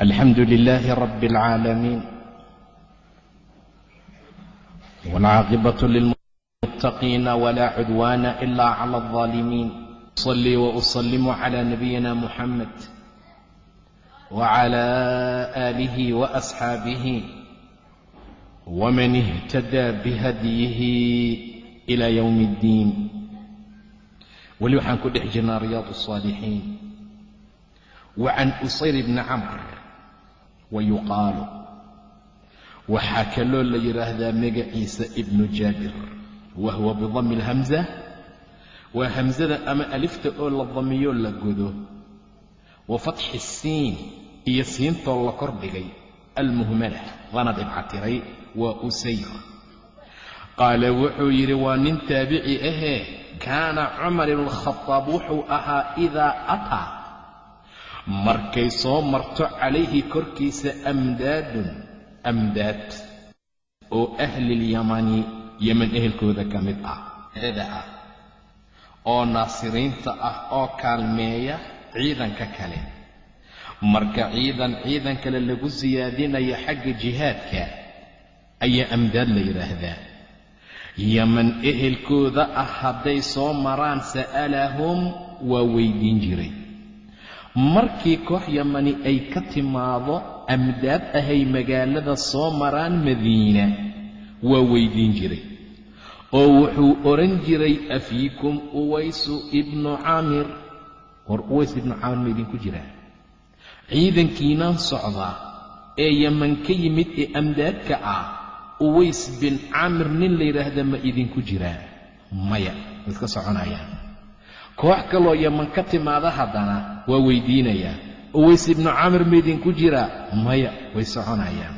الحمد لله رب العالمين والعاقبة للمتقين ولا عدوان إلا على الظالمين أصلي وأسلم على نبينا محمد وعلى آله وأصحابه ومن اهتدى بهديه إلى يوم الدين weli waxaan ku dhex jirnaa riyaad الصاalixiin wa can usayr bni camr wayuqaalu waxaa kaloo la yidhaahdaa magaciisa ibnu jaabir wahuwa bidami alhamza waa hamsada ama alifta oo la damiyo la godo wa fatxi siin iyo siintoo la kordhigay almuhmala lana dhibcatiray waa usayr qaale wuxuu yidhi waa nin taabici ahee kaana cumar ibnu ibnukhadaab wuxuu ahaa idaa ataa markay soo marto calayhi korkiisa amdaadun amdaad oo ahlilyamani yeman ehelkooda ka mid ah dada ah oo naasiriinta ah oo kaalmeeya ciidanka kale. Marka ciidan ciidan kale lagu siyaadinayo xagga jihaadka ayaa amdaad la yidhaahdaa yaman ehelkooda ah hadday soo maraan sa'alahum waa weydiin jiray markii koox yamani ay ka timaado amdaad ahay magaalada soo maraan madiina waa weydiin jiray oo wuxuu odhan jiray afiikum uwaysu ibnu caamir. War uways ibnu caamir ma idinku jiraa? Ciidankiinaan socdaa ee yaman ka yimid ee amdaadka ah uways bin caamir nin la yidhaahda ma idinku jiraa maya way iska soconayaan koox kaloo yaman ka timaada haddana waa weydiinayaa uways ibnu caamir ma idinku jiraa maya way soconayaan.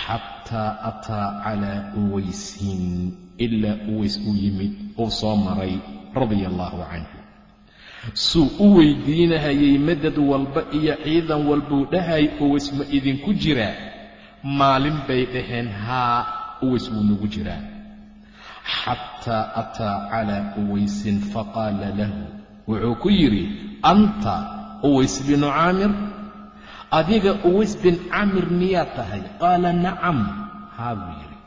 Xataa ataa calaa uwaysin ilaa uways uu yimid uu soo maray radia allaahu canhu. Suu u weydiinahayay madad walba iyo ciidan walbuu dhahay uways ma idinku jiraa maalin bay dhaheen haa uways wuu nagu jiraa xataa ataa calaa uwaysin faqaala lahu wuxuu ku yidhi anta uways binu caamir adiga uways bin caamir miyaa tahay qaala nacam haa buu yidhi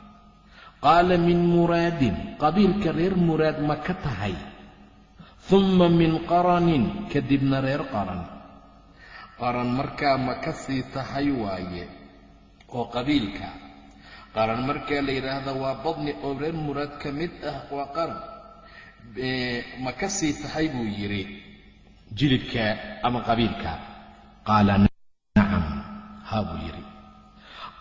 qaala min muraadin qabiilka reer muraad ma ka tahay humma min qaranin kadibna reer qaran qaran markaa ma ka sii tahay waaye oo qabiilka qaran markaa la yidhaahda waa badni oo reer muraad ka mid ah waa qaran. Ma ka sii tahay buu yidhi jilibka ama qabiilka? Qaala nacam haa buu yidhi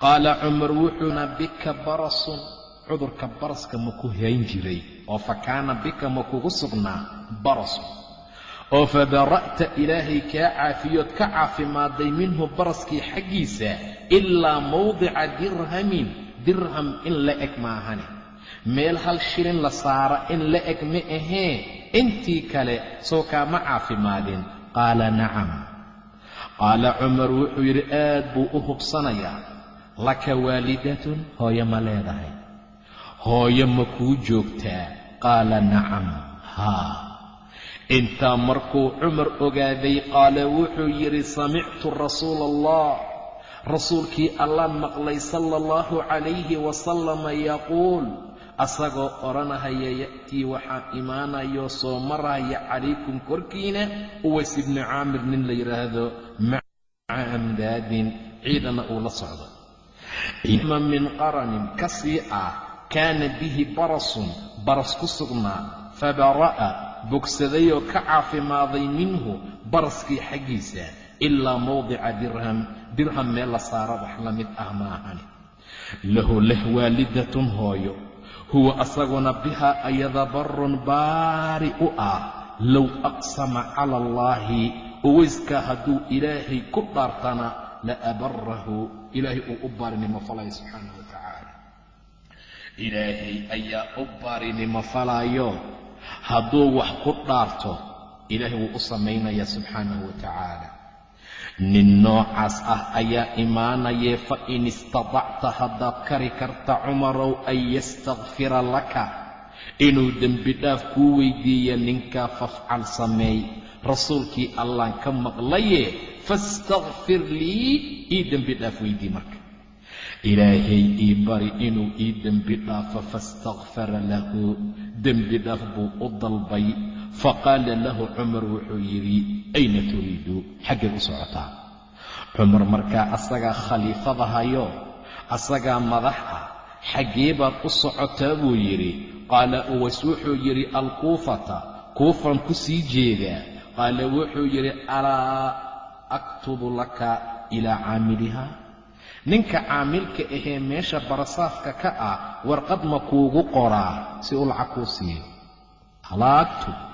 qaala cumar wuxuuna bika barasun cudurka baraska ma ku hayn jiray oo fa kaana bika ma kugu sugnaa barasun. Oo fabara'ta ilaahay kaa caafiyood ka caafimaaday minhu baraskii xaggiisa ilaa mawdica dirhamin dirham in la eg maahane. Meel hal shilin la saara in la eg ma ahee? Intii kale soo kaama caafimaadin. Qaala nacam. Qaala cumar wuxuu yidhi aad buu u hubsanayaa. Laka waalidatun hooyo ma leedahay. Hooyo ma kuu joogtaa? Qaala nacam. Haa. Intaa markuu cumar ogaaday qaala wuxuu yidhi samictu rasuula allah rasuulkii allaan maqlay sala allahu calayhi wasalama yaquul asagoo odhanahaya ya'tii waxaa imaanayoo soo maraya calaykum korkiina uways ibni caamir nin la yidhaahdo maca amdaadin ciidana uu la socdo. Ciidama min qaranin ka sii ah kaana bihi barasun baras ku sugnaa fabara'a bogsadayoo ka caafimaaday minhu baraskii xaggiisa ilaa mawdica dirham dirham meel la saara wax la mid ah maahani. Lahu leh waalidatun hooyo. Huwa asaguna bihaa ayada barun baari u ah. Low aqsama cala allaahi uwayskaa hadduu ilaahay ku dhaartana la abarahu ilaahay uu u baarinimo falaya subxaanahu wa tacaala. Ilaahay ayaa u baarinimo falaayo. Hadduu wax ku dhaarto ilaahay wuu u samaynayaa subxaanahu wa tacaala nin noocaas ah ayaa imaanayee fa in istadacta haddaad kari karta cumarow an yastakfira laka. Inuu dembi dhaaf kuu weydiiya ninkaa fafcal sameey. Rasuulkii allaan ka maqlaye faastakfir lii ii dembi dhaaf weydii marka. Ilaahay ii bari inuu ii dembi dhaafo faastakfara lahu. Dembi dhaaf buu u dalbay faqaala lahu cumar wuxuu yidhi ayna turiidu? Xaggay u socotaa. Cumar markaa asagaa khaliifada hayo asagaa madax ah xaggee baad u socotaa? buu yidhi. Qaala uways wuxuu yidhi alkuufata kuufan ku sii jeedaa. Qaala wuxuu yidhi alaa aktubu laka ilaa caamiliha ninka caamilka ahee meesha barasaafka ka ah warqad ma kuugu qoraa si uu lacag kuu siiyo. Alaa aktub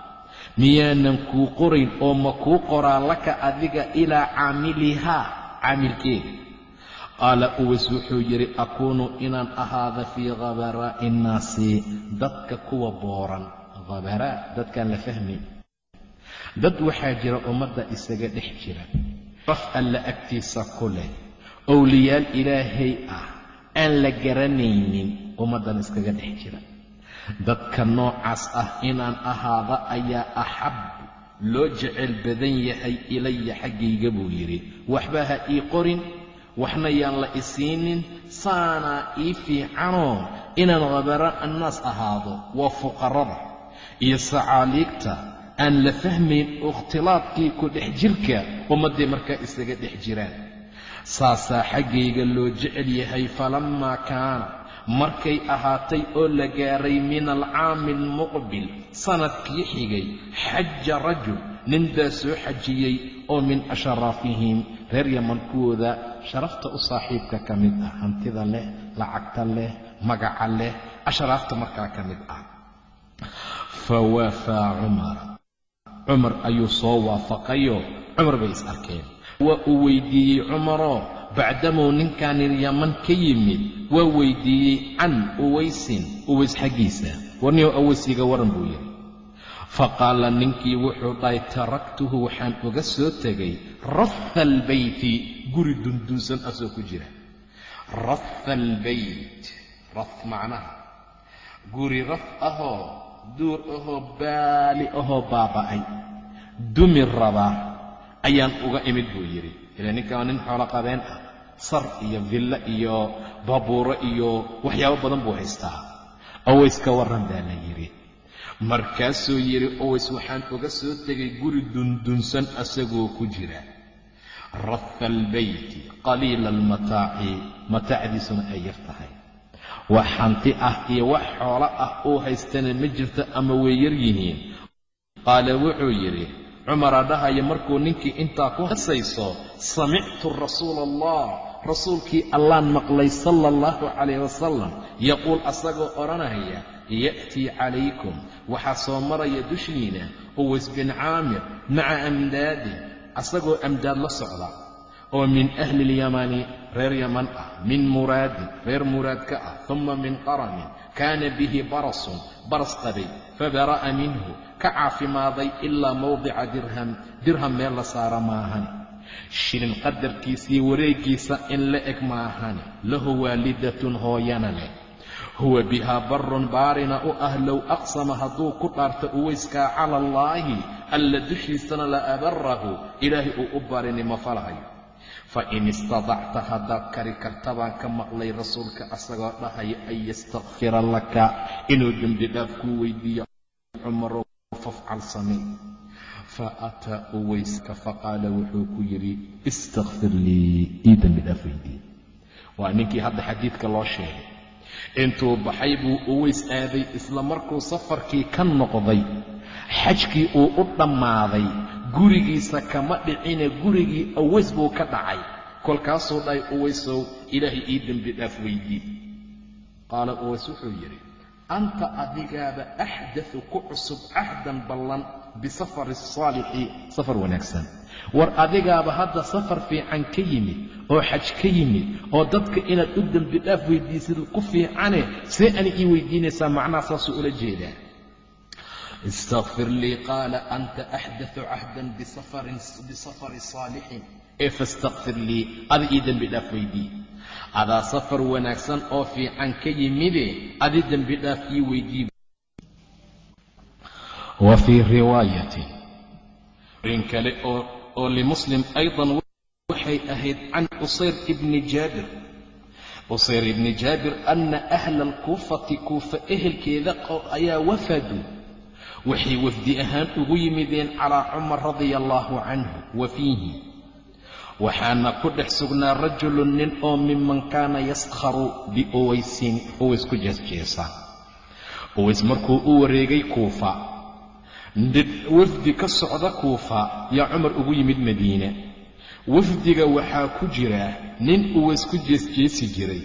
miyaanan kuu qorayn oo ma kuu qoraa laka adiga ilaa caamilihaa caamilkeeda qaala uways wuxuu yidhi akuunu inaan ahaada fii khabaraa'i innaasi dadka kuwa booran. Khabaraa dadkaan la fahmayn dad waxaa jira ummadda isaga dhex jira. Raf alla agtiisa ku leh. Owliyaal ilaahay ah aan la garanaynin ummaddan iskaga dhex jira dadka noocaas ah inaan ahaada ayaa axab loo jecel badan yahay ilaya xaggayga buu yidhi. Waxba ha ii qorin waxna yaan la isiinin saanaa ii fiicanoo inaan khabara annaas ahaado waa fuqarada iyo sacaaliigta aan la fahmayn ikhtilaadkii ku dhex jirka ummadday markaa isaga dhex jiraan. Saasaa xaggayga loo jecel yahay falammaa kaana markay ahaatay oo la gaaray min alcaami almuqbil sannadkii xigay xaja rajul nin baa soo xajiyey oo min ashraafihim reer yaman kuwooda sharafta u saaxiibka ka mid ah hantida leh lacagta leh magaca leh ashraafta markaa ka mid ah. Fa waafaa cumar. Cumar ayuu soo waafaqayo cumar bay is arkeen. Waa uu weydiiyey cumaroo bacdamuu ninkan yaman ka yimid waa weydiiyey can uwaysin uways xaggiisa. Warniyow awaysiga waran buu yidhi. Faqaala ninkii wuxuu dhahay taraktuhu waxaan uga soo tegay raha albeyti guri dundunsan asoo ku jira. Raha albeyt raf macnaha. Guri raf ahoo duur ahoo baali ahoo baaba'ay. Dumi rabaa ayaan uga imid buu yidhi ilaa ninkaa nin xoolo qabeen ah sar iyo villo iyo baabuuro iyo waxyaabo badan buu haystaa. Aways ka warran baa la yidhi. Markaasuu yidhi oways waxaan uga soo tegay guri dundunsan asagoo ku jira. Raha albeyti qaliila almataaci mataacdiisuna ay yar tahay. Wax hanti ah iyo wax xoolo ah uu haystana ma jirto ama way yar yihiin. Qaala wuxuu yidhi cumara dhahaya markuu ninkii intaa ku hasayso samictu rasuula allah rasuulkii allaan maqlay sala allahu calayh wasalam yaquul asagoo odhanaya ya'tii calaykum waxaa soo maraya dushiina uways bin caamir maca amdaadin asagoo amdaad la socda oo min ahli ilyamani reer yaman ah min muraadin reer muraad ka ah uma min qaramin kaana bihi barasun baras qabay fabara'a minhu ka caafimaaday ilaa mawdica dirham dirham meel la saara maahane shilin qadarkiisii wareeggiisa in la eg maahane lahu waalidatun hooyana leh. Huwa bihaa barun baarina u ah low aqsama hadduu ku dhaarto uwayskaa cala allaahi alla dushiisana la abarahu ilaahay uu u baarinimo falahayo. Fa in istadacta haddaad kari karta baan ka maqlay rasuulka asagoo dhahaya an yastakfira laka inuu dembi dhaaf kuu weydiiyo cumarow fafcal samay fa ataa uwayska faqaala wuxuu ku yidhi istakfir lii ii dembi dhaaf weydiiye waa ninkii hadda xadiidka loo sheegay. Intuu baxay buu uways aaday isla markuu safarkii ka noqday xajkii uu u dhammaaday gurigiisa kama dhicine gurigii aways buu ka dhacay. Kolkaasuu dhahay uwaysow ilaahay ii dembi dhaaf weydii qaala uways wuxuu yidhi anta adigaaba axdatu ku cusub cahdan ballan bisafari asaalixi safar wanaagsan war adigaaba hadda safar fiican ka yimid oo xaj ka yimid oo dadka inaad u dembi dhaaf weydiisid ku fiicane see ani ii weydiinaysaa macnaha saasuu ula jeedaa istakfir lii qaala anta axdathu cahdan bisafari saalixin ee fastakfir lii ada ii dembi dhaaf weydii adaa safar wanaagsan oo fiican ka yimide adi dembi dhaaf ii weydii wa fii riwaayatin. Rin kale oo limuslim aydan waxay ahayd can qusayr ibni jaabir. Qusayr ibni jaabir ana ahla alkuufati kuufa ehelkeeda ayaa wafaduu waxay wafdi ahaan ugu yimideen calaa cumar radia allaahu canhu wa fiihi waxaana ku dhex sugnaa rajulun nin oo miman kaana yaskharu biuwaysin uways ku jeesjeesa. Uways markuu u wareegay kuufa. Wafdi ka socda kuufa yaa cumar ugu yimid madiine. Wafdiga waxaa ku jira nin uways ku jeesjeesi jiray.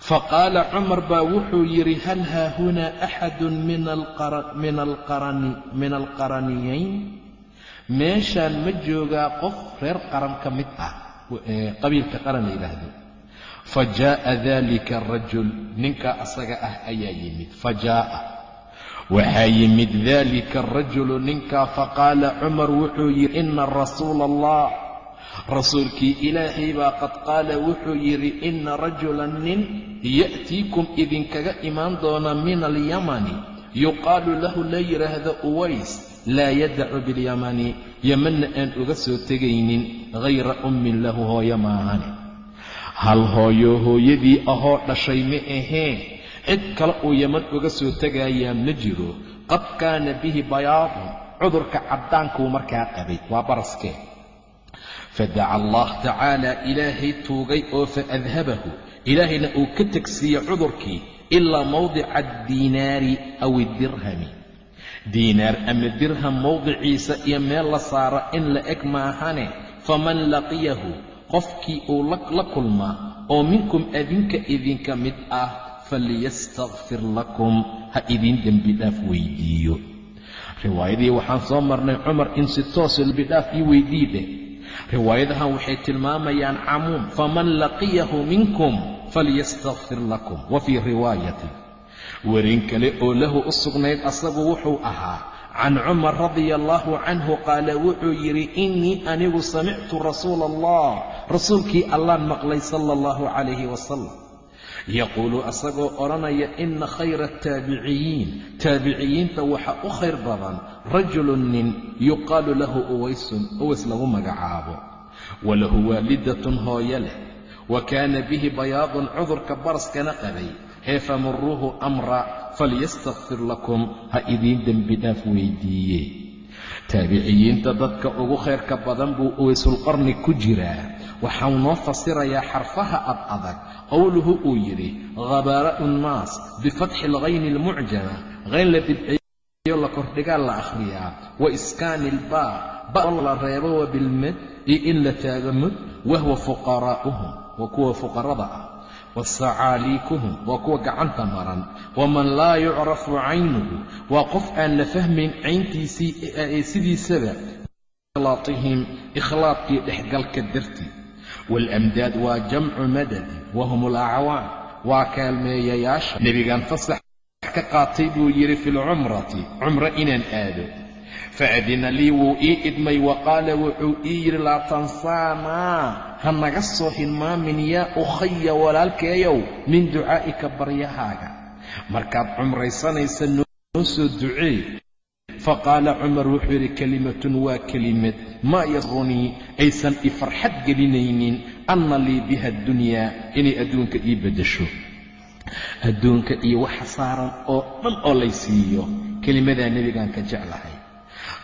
Faqaala cumar baa wuxuu yidhi hal haahunaa axadun min alqaraniyayn meeshaan ma joogaa qof reer qaran ka mid ah qabiilka qaran la yidhaahdo fa jaa'a dalika arajul ninkaa asaga ah ayaa yimid. Fa jaa'a. Waxaa yimid dalika arajulu ninkaa faqaala cumar wuxuu yidhi ina rasuula allah rasuulkii ilaahay baa qad qaala wuxuu yidhi ina rajulan nin ya'tiikum idinkaga imaan doona min alyamani. Yuqaalu lahu la yidhaahdo uways laa yadacu biاlyamani yamanna aan uga soo tegaynin hayra ummin lahu hooyo maahane hal hooyo hooyadii ahoo dhashay ma aheen cid kale uu yaman uga soo tegayaa ma jiro. Qad kaana bihi bayaadun cudurka caddaankuu markaa qabay waa baraskee. Fadaca allah tacaala ilaahay tuugay oo faadhabahu ilaahayna uu ka tegsiiyey cudurkii ilaa mawdica addiinaari aw iddirhami diinaar ama dirham mowdiciisa iyo meel la saaro in la eg maahane faman laqiyahu qofkii uu la kulmaa oo minkum adinka idinka mid ah faliyastakfir lakum ha idiin dembidhaaf weydiiyo. Riwaayadii waxaan soo marnay cumar in si toosa dembidhaaf ii weydii dheh riwaayadahan waxay tilmaamayaan camuum faman laqiyahu minkum falyastakfir lakum wa fii riwaayatin warin kale oo lahu u sugnayd asagu wuxuu ahaa can cumar radia allaahu canhu qaala wuxuu yidhi innii anigu samictu rasuula allah rasuulkii allaan maqlay sala allahu calayhi wasalam yaquulu asagoo odhanaya ina khayra ataabiciyiin taabiciyiinta waxa u khayr badan rajulun nin yuqaalu lahu uwaysun uways lagu magacaabo. Walahu waalidatun hooyo leh. Wa kaana bihi bayaadun cudurka baraskana qabay ee famuruuhu amra falyastakfir lakum. Ha idiin dembi dhaaf weydiiye taabiciyiinta dadka ugu khayrka badan buu uwaysulqarni ku jiraa. Waxau noo fasirayaa xarfaha ad adag. Qowluhu uu yidhi khabaaraa'u nnaas bifatxi alghayni almucjama hayn la dibceeyo la kordhigaa la akhriyaa. Wa iskaani ilbaa ba la reebo wa bilmad iyo in la taago mud wahwa fuqaraa'uhum waa kuwa fuqarada ah wasacaaliikuhum waa kuwa gacanta maran. waman laa yucrafu caynuhu waa qof aan la fahmayn cayntiisii sidiisaba. ikhlaatihim ikhlaadkii dhexgalka dartii. waalamdaad waa jamcu madadin wahum alacwaan waa kaalmeeyayaasha. nebigaan fasax ka qaatay buu yidhi fi lcumrati cumro inaan aado faadina lii wuu ii idmay wa qaala wuxuu ii yidhi laa tansaanaa ha naga soo hilmaamin yaa ukhaya walaalkeeyow min ducaa'ika baryahaaga markaad cumraysanaysa noo soo ducee faqaala cumar wuxuu yidhi kelimatun waa kelimad maa yasrunii aysan i farxad gelinaynin anna lii biha addunyaa inay adduunka ii beddesho adduunka iyo waxa saaran oo dhan oo lay siiyo kelimadaa nebigaan ka jeclahay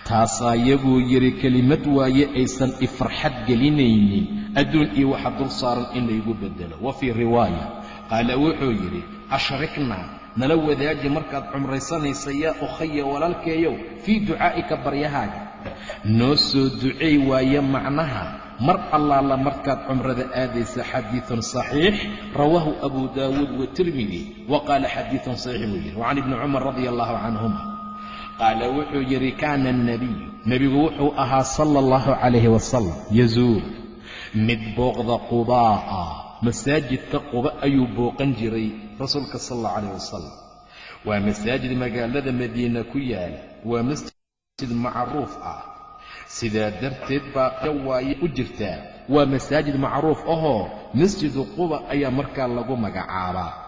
taasaa yaguu yidhi kelimad waaye aysan i farxad gelinaynin adduun iyo waxa dul saaran in laygu beddelo. Wa fii riwaaya. Qaala wuxuu yidhi ashriknaa nala wadaaji markaad cumraysanaysa yaa ukhaya walaalkeeyow fii ducaa'ika baryahaaga noo soo duceey waaye macnaha mar allaala markaad cumrada aadaysa xadiidun saxiix rawaahu abu daawuud watirmidi wa qaala xadiidun saxiix buu yidhi. Wacan ibni cumar radia allahu canhuma qaala wuxuu yidhi kaana annabiyu. Nebigu wuxuu ahaa sala allahu calayhi wasalam yazuur mid booqda qubaa'a. Masaajidka quba ayuu booqan jiray rasuulka sala allahu calayh wasalam waa masaajid magaalada madiina ku yaalla waa masjid macruuf ah. Sidaa darteed baa waaye u jirtaa. Waa masaajid macruuf ahoo masjidu quba ayaa markaa lagu magacaabaa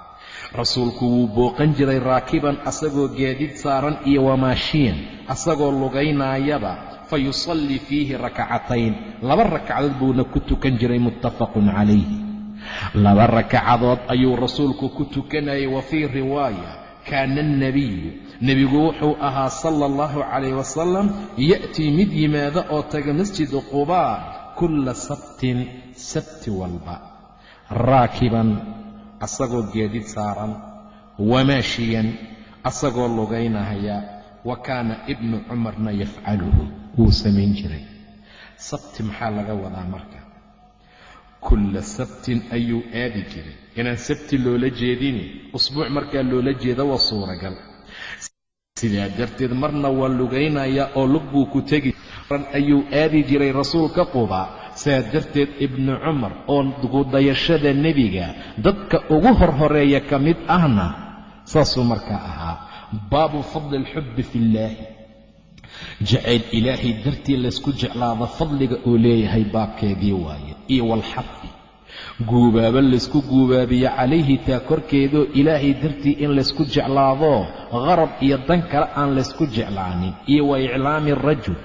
rasuulku wuu booqan jiray raakiban asagoo gaadiid saaran iyo wamaashiyan asagoo lugaynaayaba fa yusallii fiihi rakacatayn. Laba ragcadood buuna ku tukan jiray muttafaqun calayhi. Laba rakacadood ayuu rasuulku ku tukanayay wa fii riwaaya kaana alnebiyu nebigu wuxuu ahaa sala allahu calayh wasalam ya'tii mid yimaada oo taga masjidu qubaa kulla sabtin sabti walba. Raakiban asagoo geedid saaran wamaashiyan asagoo lugaynahaya wa kaana ibnu cumarna yafcaluhu wuu samayn jiray. Sabti maxaa laga wadaa marka? Kulla sabtin ayuu aadi jiray. Inaan sabti loola jeedini usbuuc markaa loola jeeda waa suuragal. Sidaa darteed marna waa lugaynaya oo lug buu ku tegi ayuu aadi jiray rasuulka quba saa darteed ibnu cumar oo gudayashada nebiga dadka ugu horhoreeya ka mid ahna saasuu markaa ahaa baabu fadli alxubbi fi illaahi jacayl ilaahay dartii laysku jeclaado fadliga uu leeyahay baabkeedii waaye iyo walxafi guubaabo laysku guubaabiyo calayhi taa korkeedoo ilaahay dartii in laysku jeclaado qarab iyo dan kale aan laysku jeclaanin iyo wa iclaami rajul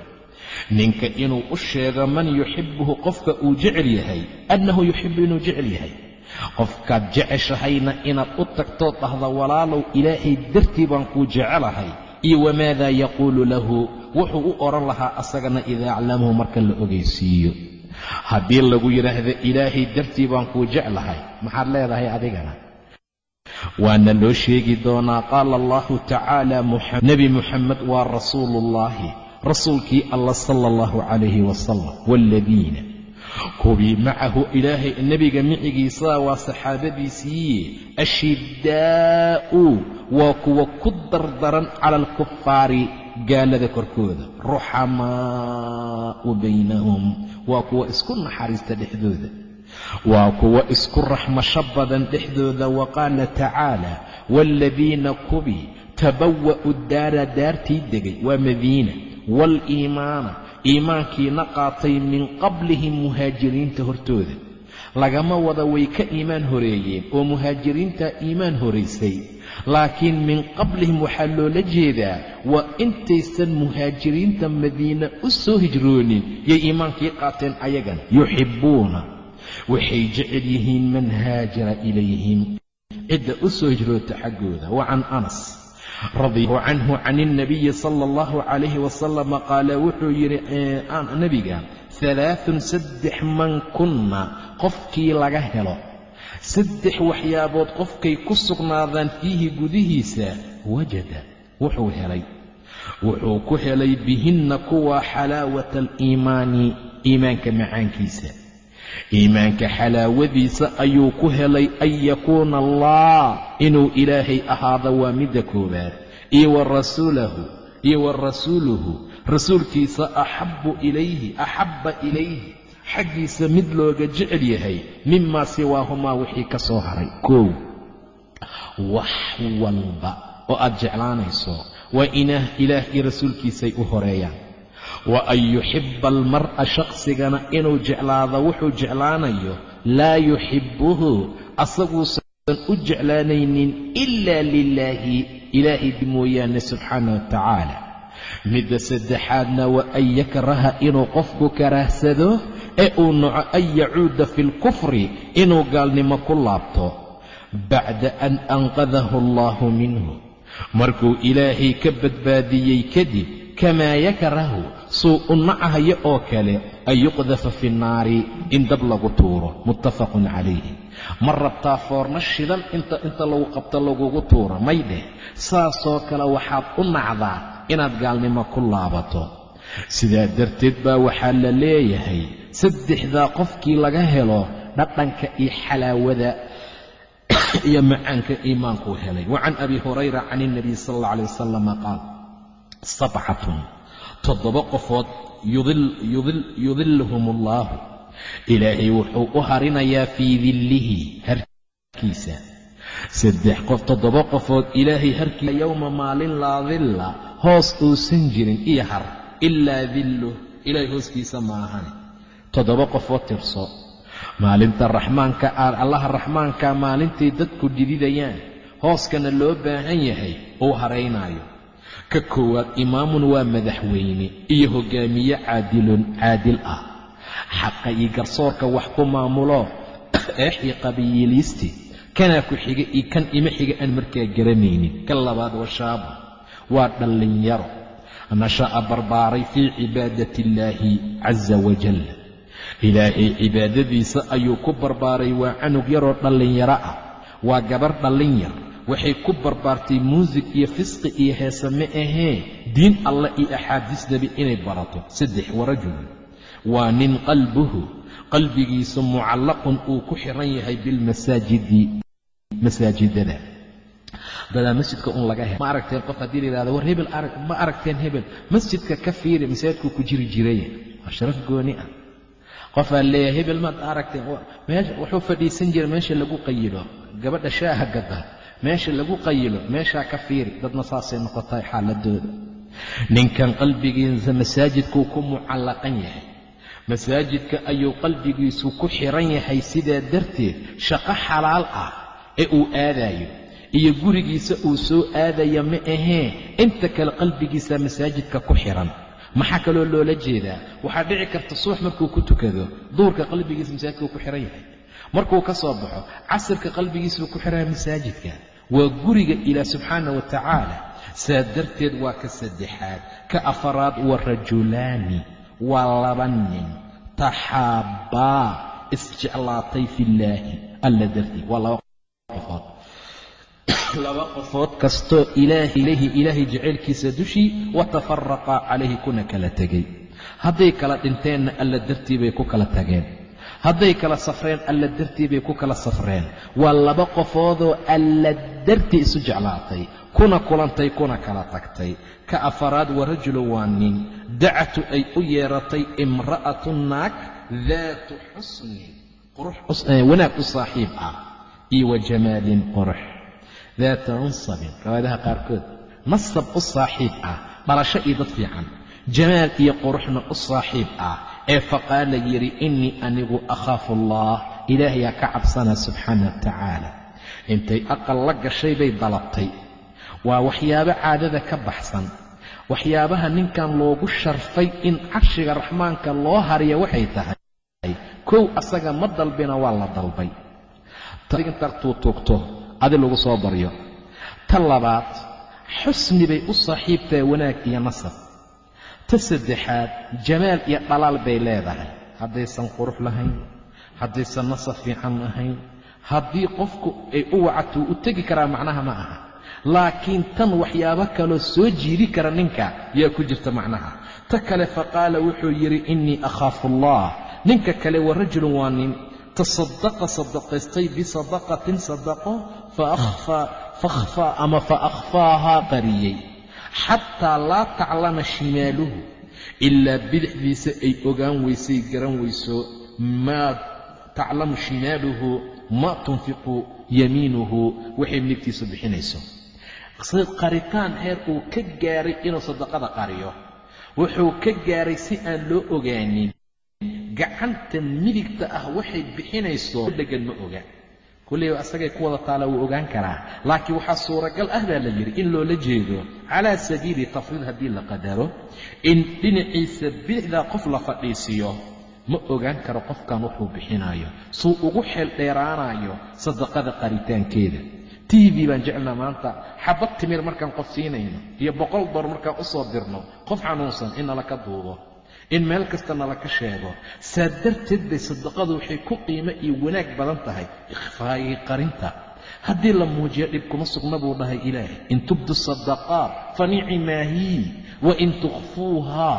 ninka inuu u sheego man yuxibuhu qofka uu jecel yahay annahu yuxibu inuu jecel yahay. Qofkaad jeceshahayna inaad u tagtoo dhahda walaalow ilaahay dartii baan kuu jecelahay. Iyo wamaadaa yaquulu lahu wuxuu u odhan lahaa asagana idaa aclamahu marka la ogeysiiyo. Haddii lagu yidhaahdo ilaahay dartii baan kuu jeclahay maxaad leedahay adigana? Waana loo sheegi doonaa qaala allahu tacaala nebi muxamed waa rasuuluullaahi rasuulkii alla sala allahu calayhi wasalam waaladiina kuwii macahu ilaahay nebiga micigiisa waa saxaabadiisiiye ashiddaa'u waa kuwa ku dardaran cala alkufaari gaalada korkooda ruxamaa'u baynahum waa kuwa isku naxariista dhexdooda waa kuwa isku raxmasho badan dhexdooda wa qaala tacaala waaladiina kubii tabawa'u daara daartii degay waa madiina waaliimaana iimaankiina qaatay min qablihim muhaajiriinta hortooda. Lagama wada way ka iimaan horeeyeen oo muhaajiriintaa iimaan horaysay laakiin min qablihim waxaa loola jeedaa waa intaysan muhaajiriinta madiina u soo hijroonin yay iimaankii qaateen ayagan. Yuxibbuuna waxay jecel yihiin man haajara ilayhim. Cidda u soo hijroota xaggooda wa can anas radiallahu canhu can ilnabiyi sala allahu calayhi wasalama qaala wuxuu yidhi nebiga halaathun saddex man kunna qofkii laga helo. Saddex waxyaabood qofkay ku sugnaadaan fiihi gudihiisa wajada. Wuxuu helay. Wuxuu ku helay bihinna kuwa xalaawata aliimaani iimaanka macaankiisa iimaanka xalaawadiisa ayuu ku helay an yakuuna allah inuu ilaahay ahaado waa midda koowaad. Iyo wa rasuulahu iyo wa rasuuluhu rasuulkiisa axabbu ilayhi axabba ilayhi. Xaggiisa mid looga jecel yahay mimaa siwaahumaa wixii ka soo haray. Koow wax walba oo aad jeclaanayso waa inah ilaah iyo rasuulkiisay u horeeyaan wa an yuxibba almar'a shaqsigana inuu jeclaado wuxuu jeclaanayo laa yuxibbuhu asaguusan u jeclaanaynin ilaa lilaahi ilaahay mooyaane subxaana wa tacaala. Midda saddexaadna wa an yakraha inuu qofku karaahsado ee uu naco an yacuuda fi lkufri inuu gaalnimo ku laabto. Bacda an anqadahu allahu minhu. Markuu ilaahay ka badbaadiyey kadib kamaa yakrahu suu u nacahayo oo kale an yuqdafa fi nnaari in dab lagu tuuro muttafaqun calayhi. Ma rabtaa foorno shidan inta inta lagu qabto lagugu tuuro? May dheh saasoo kale waxaad u nacdaa inaad gaalnimo ku laabato. Sidaa darteed baa waxaa la leeyahay saddexdaa qofkii laga helo dhadhanka iyo xalaawada iyo macaanka iimaankuu helay. Wa can abi hurayra can ilnabiy sala alla alay wasalama qaal sabcatun toddoba qofood yudilhum allaahu ilaahay wuxuu u harinayaa fii dillihi harkiisa saddex qof toddoba qofood ilaahay harkiisa yowma maalin laa dilla hoos uusan jirin iyo har ilaa dilluh ilaahay hooskiisa maahane toddoba qofood tirso maalinta raxmaanka allaha raxmaanka maalintay dadku dhididayaan hooskana loo baahan yahay uu haraynaayo ka koowaad imaamun waa madaxweyne iyo hogaamiye caadilun caadil ah. Xaqa iyo garsoorka wax ku maamulo eexii qabiiliisti kanaa ku xiga iyo kan ima xiga aan markaa garanaynin. Ka labaad washaaba waa dhallinyaro. Nasha'a barbaaray fii cibaadati illaahi casa wajal ilaahay cibaadadiisa ayuu ku barbaaray waa canug yaroo dhallinyaro ah. Waa gabar dhallinyar waxay ku barbaartay muusig iyo fisqi iyo heese ma ahee. Diin allah iyo axaadiisdaba inay barato. Saddex warajulun waa nin qalbuhu. Qalbigiisu mucallaqun uu ku xiran yahay bilmasaajidi masaajidada. Dadaa masjidka un laga hel ma aragteen qof haddii la yidhahdo war hebel arag ma aragteen hebel. Masjidka ka fiiri masaajidkuu ku jiri jiray waa sharaf gooni ah. Qofaa leeyahay hebel maad aragteen. Wuxuu fadhiisan jiray meesha lagu qayilo. Gabadha shaaha gada meesha lagu qayilo meeshaa ka fiiri dadna saasay noqotay xaaladooda. Ninkan qalbigiisa masaajidkuu ku mucallaqan yahay. Masaajidka ayuu qalbigiisu ku xiran yahay sidaa darteed shaqo xalaal ah ee uu aadayo iyo gurigiisa uu soo aadaya ma ahee inta kale qalbigiisa masaajidka ku xiran. Maxaa kaloo loola jeedaa? Waxaa dhici karta subax markuu ku tukado duurka qalbigiisa masaajidka uu ku xiran yahay markuu ka soo baxo casirka qalbigiisuu ku xiraya masaajidka. Waa guriga ilaah subxaana wa tacaala. Saa darteed waa ka saddexaad ka afaraad wa rajulaani waa laba nin. Taxaabbaa isjeclaatay fillaahi. Alla darteed waa laba qofood. Laba qofood kastoo ilaahi ilaahay jacaylkiisa dushii wa tafaraqaa calayhi kuna kala tegey. Hadday kala dhinteenna alla dartii bay ku kala tageen hadday kala safreen alla dartii bay ku kala safreen. Waa laba qofoodoo alla dartii isu jeclaatay kuna kulantay kuna kala tagtay. Ka afaraad wa rajulu waa nin. Dacatu ay u yeeratay imra'atu naag daatu xusnin wanaag u saaxiib ah. Iyo wa jamaalin qurux. Daata mansabin riwaayadaha qaarkood nasab u saaxiib ah. Dhalasho iyo dad fiican. Jamaal iyo quruxna u saaxiib ah ee faqaala yidhi innii anigu akhaafu allah ilaahayaa ka cabsanaa subxaana wa tacaala. Intay aqal la gashay bay dalabtay. Waa waxyaabo caadada ka baxsan. Waxyaabaha ninkan loogu sharfay in carshiga raxmaanka loo hariya waxay tahay kow asaga ma dalbina waa la dalbay. Intaad tuutuugto adi lagu soo baryo. Ta labaad xusni bay u saaxiibtahay wanaag iyo nasab ta saddexaad jamaal iyo dhalaal bay leedahay. Haddaysan qurux lahayn haddaysan nasab fiican lahayn haddii qofku ay u wacatuu u tegi karaa macnaha ma aha. Laakiin tan waxyaabo kaloo soo jiidi kara ninka yaa ku jirta macnaha. Ta kale faqaala wuxuu yidhi innii akhaafu allah ninka kale wa rajulun waa nin. Tasadaqa sadaqaystay bisadaqatin sadaqo fakhfaa ama fa akhfaahaa qariyey xataa laa taclama shimaaluhu ilaa bidixdiisa ay ogaan weysay garan weyso maa taclamu shimaaluhu maa tunfiqu yamiinuhu waxay midigtiisu bixinayso. Qaritaan heer uu ka gaaray inuu sadaqada qariyo wuxuu ka gaaray si aan loo ogaanin. Gacanta midigta ah waxay bixinayso dhegan ma oga kulley asagay ku wada taala wuu ogaan karaa. Laakiin waxaa suuragal ah baa la yidhi in loola jeedo calaa sabiili tafriid haddii la qadaro in dhinaciisa bidixdaa qof la fadhiisiiyo ma ogaan karo qofkan wuxuu bixinayo suu ugu xeel dheeraanayo sadaqada qaritaankeeda. T v baan jeclnaa maanta xabad timir markaan qof siinayno iyo boqol door markaan u soo dirno qof xanuunsan in nala ka duubo in meel kasta nala ka sheego saa darteed bay sadaqadu waxay ku qiimo iyo wanaag badan tahay ikhfaayii qarinta. Haddii la muujiyo dhib kuma sugna buu dhahay ilaahay. In tubdu sadaqaat fa nicimaahi wa in tukhfuuha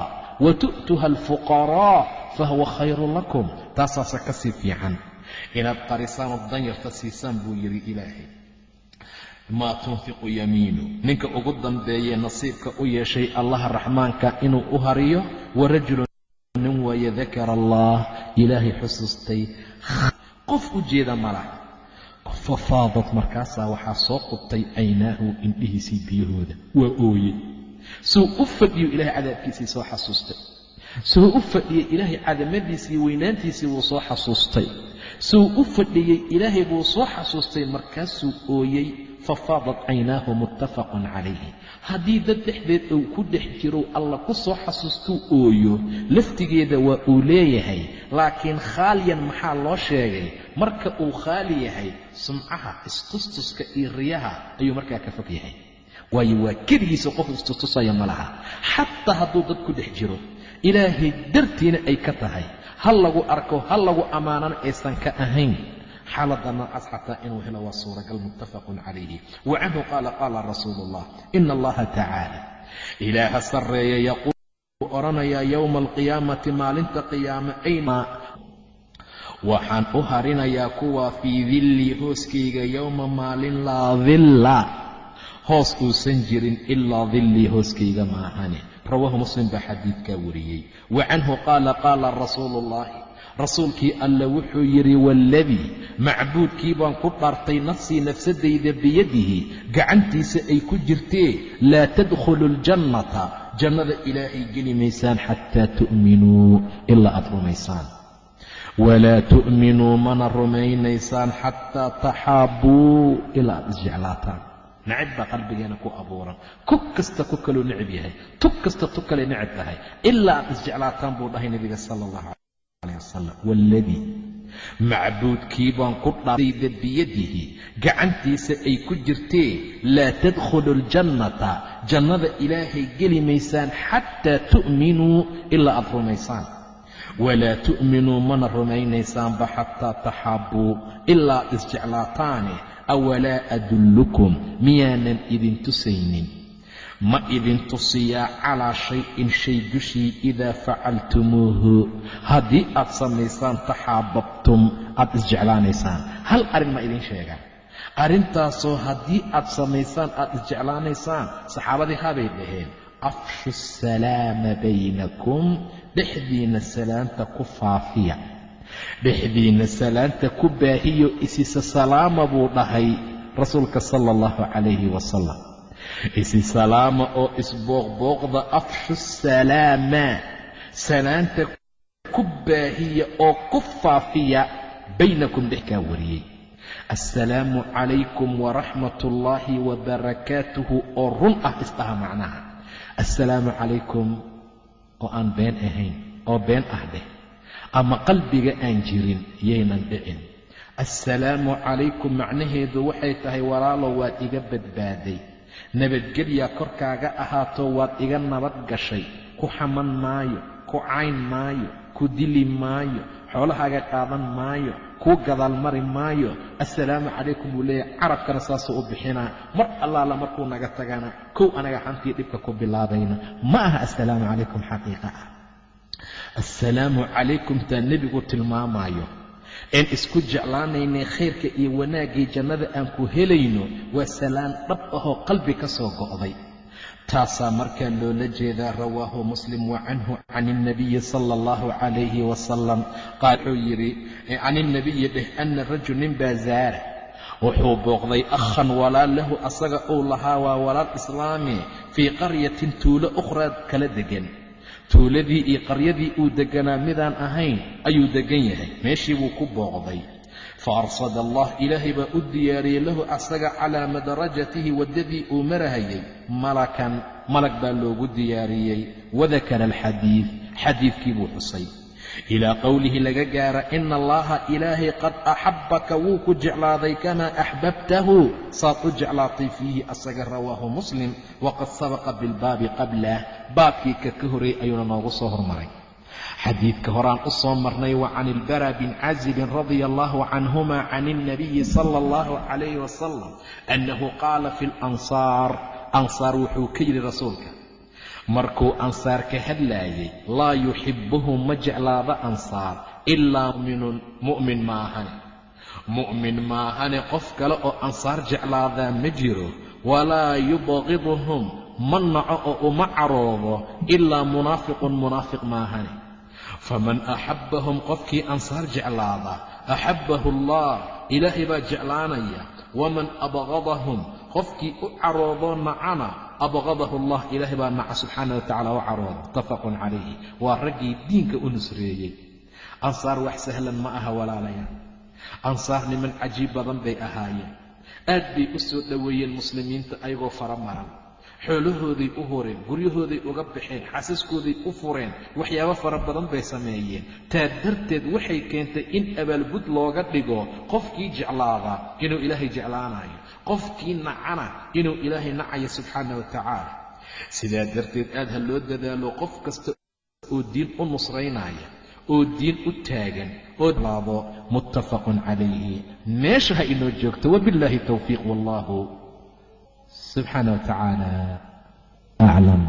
wa tu'tuha alfuqaraa fahuwa khayrun lakum. Taasaase ka sii fiican. Inaad qarisaan oo danyarta siisaan buu yidhi ilaahay maa tunfiqu yamiinu. Ninka ugu dambeeye nasiibka u yeeshay allaha raxmaanka inuu u hariyo wa rajulun nin waaye dakara allah ilaahay xusuustay qof u jeeda malah fafaadat markaasaa waxaa soo qubtay caynaahu indhihiisii biyahooda. Waa ooye. Suu u fadhiyo ilahay cadaabkiisii soo xasuustay. Suu u fadhiyey ilaahay cadamadiisii weynaantiisii wuu soo xasuustay. Suu u fadhiyey ilaahay buu soo xasuustay markaasuu ooyey fafaadat caynaahu muttafaqun calayhi. Haddii dad dhexdeed uu ku dhex jiro alla ku soo xasuustuu ooyo laftigeeda waa uu leeyahay laakiin khaaliyan maxaa loo sheegay? Marka uu khaali yahay sumcaha istustuska iyo riyaha ayuu markaa ka fog yahay. Waayo waa keligiisa qof istustusaya ma laha. Xataa hadduu dad ku dhex jiro ilaahay dartiina ay ka tahay. Ha lagu arko ha lagu ammaanana aysan ka ahayn xaalada noocaas xataa inuu helo waa suuragal muttafaqun calayhi wa canhu qaala qaala rasuulu allah ina allaha tacaala ilaaha sarreeya yaquulu odhanayaa yowma alqiyaamati maalinta qiyaame ayna waxaan u harinayaa kuwa fii dillii hooskayga yowma maalin laa dilla hoos uusan jirin ilaa dillii hooskayga maahane rawaahu muslim baa xadiidkaa wariyey wa canhu qaala qaala rasuulu ullaahi rasuulkii alle wuxuu yidhi waaladii macbuudkii baan ku dhaartay nafsii nafsadayda biyadihi gacantiisa ay ku jirtee laa tadkhulu aljannata. Jannada ilaahay geli maysaan xataa tu'minuu ilaa aad rumaysaan. Walaa tu'minuu mana rumaynaysaan xataa taxaabbuu ilaa aad isjeclaataan. Nacib baa qalbigeena ku abuuran. Ku kasta ku kaluu necab yahay. Tug kasta tu kale necab tahay ilaa aad isjeclaataan buu dhahay nebiga sala allahu calayh wasalam waaladii macbuudkii baan ku dhaartayda biyadihi gacantiisa ay ku jirtee laa tadkhulu aljannata jannada ilaahay geli maysaan xataa tu'minuu ilaa aad rumaysaan. Walaa tu'minuu mana rumaynaysaanba xataa taxaabbuu ilaa isjeclaataane. Awalaa adullukum miyaanan idin tusaynin ma idin tusiyaa calaa shay-in shay dushii idaa facaltumuuhu haddii aad samaysaan taxaababtum aad isjeclaanaysaan hal arrin ma idin sheegaa arrintaasoo haddii aad samaysaan aad isjeclaanaysaan saxaabadii habay dhaheen. Afshu salaama baynakum dhexdiinna salaanta ku faafiya. Dhexdiinna salaanta ku baahiyo isisa salaama buu dhahay rasuulka sala allahu calayhi wasalam isi salaama oo isbooqbooqda afshu salaama salaanta ku baahiya oo ku faafiya baynakum dhexkaa wariyey. Assalaamu calaykum waraxmat ullaahi wabarakaatuhu oo run ah isdhaha macnaha. Assalaamu calaykum oo aan been ahayn oo been ah dheh ama qalbiga aan jirin yaynan dhicin. Assalaamu calaykum macnaheedu waxay tahay walaalow waad iga badbaaday nabadgelyaa korkaaga ahaato waad iga nabad gashay. Ku xaman maayo ku cayn maayo ku dili maayo xoolahaaga qaadan maayo kuu gadaal mari maayo. Assalaamu calaykum buu leeyahay carabkana saasuu u bixinaa. Mar allaala markuu naga tagana kow anaga xantii dhibka ku bilaabayna ma aha assalaamu calaykum xaqiiqa ah. Assalaamu calaykum taa nebigu tilmaamaayo een isku jeclaanaynay khayrka iyo wanaaggii jannada aan ku helayno waa salaan dhab ahoo qalbi ka soo go'day. Taasaa markaa loola jeedaa rawaahu muslim wa canhu can ilnabiyi sala allahu calayhi wasalam qaal wuxuu yidhi can ilnabiyi dheh ana rajul nin baa zaara. Wuxuu booqday akhan walaal lahu asaga uu lahaa waa walaal islaami fii qaryatin tuulo ukhraa kala degan tuuladii iyo qaryadii uu deganaa midaan ahayn ayuu degan yahay. Meeshii buu ku booqday. Fa arsada allah ilaahay baa u diyaariyey lahu asaga calaa madarajatihi waddadii uu marahayay. Malakan malag baa loogu diyaariyey. Wadakara alxadiid. Xadiidkii buu xusay ilaa qowlihi laga gaara ina allaha ilaahay qad axabbaka wuu ku jeclaaday kamaa axbabtahu saad u jeclaatay fiihi asaga rawaahu muslim waqad sabaqa bilbaabi qablah baabkii ka ka horreeyey ayuuna noogu soo hormaray xadiidka horaan u soo marnay wa can ilbara bin caazibin radia allahu canhuma can ilnabiyi sala allahu calayhi wasalam annahu qaala fi lansaar ansaar wuxuu ka yidhi rasuulka markuu ansaar ka hadlaayay laa yuxibbuhum ma jeclaado ansaar ilaa mu'minun mu'min ma ahan mu'min maahane qof kale oo ansaar jeclaadaa ma jiro. Walaa yubqiduhum ma naco oo uma caroodo ilaa munaafiqun munaafiq maahane faman axabbahum qofkii ansaar jeclaada axabbahu allah ilaahay baa jeclaanaya. Waman abqadahum qofkii u caroodoo nacana abqadahu allah ilaahay baa naca subxaana wa tacala u carooda muttafaqun calayhi waa raggii diinka u nusreeyey ansaar wax sahlan ma aha walaalayaal ansaar niman cajiib badan bay ahaayeen aad bay u soo dhoweeyeen muslimiinta ayagoo fara maran xoolahooday u horeen guryahooday uga baxeen xasaskooday u fureen waxyaabo fara badan bay sameeyeen taa darteed waxay keentay in abaalgud looga dhigo qofkii jeclaadaa inuu ilaahay jeclaanayo qofkii nacana inuu ilaahay nacayo subxaana wa tacaala. Sidaa darteed aad ha loo dadaalo qof kasta oo diin u nusraynaya oo diin u taagan oo laado muttafaqun calayhi. Meesha ha inoo joogto wabillaahi towfiiq wallahu subxaana wa tacaala. Aclam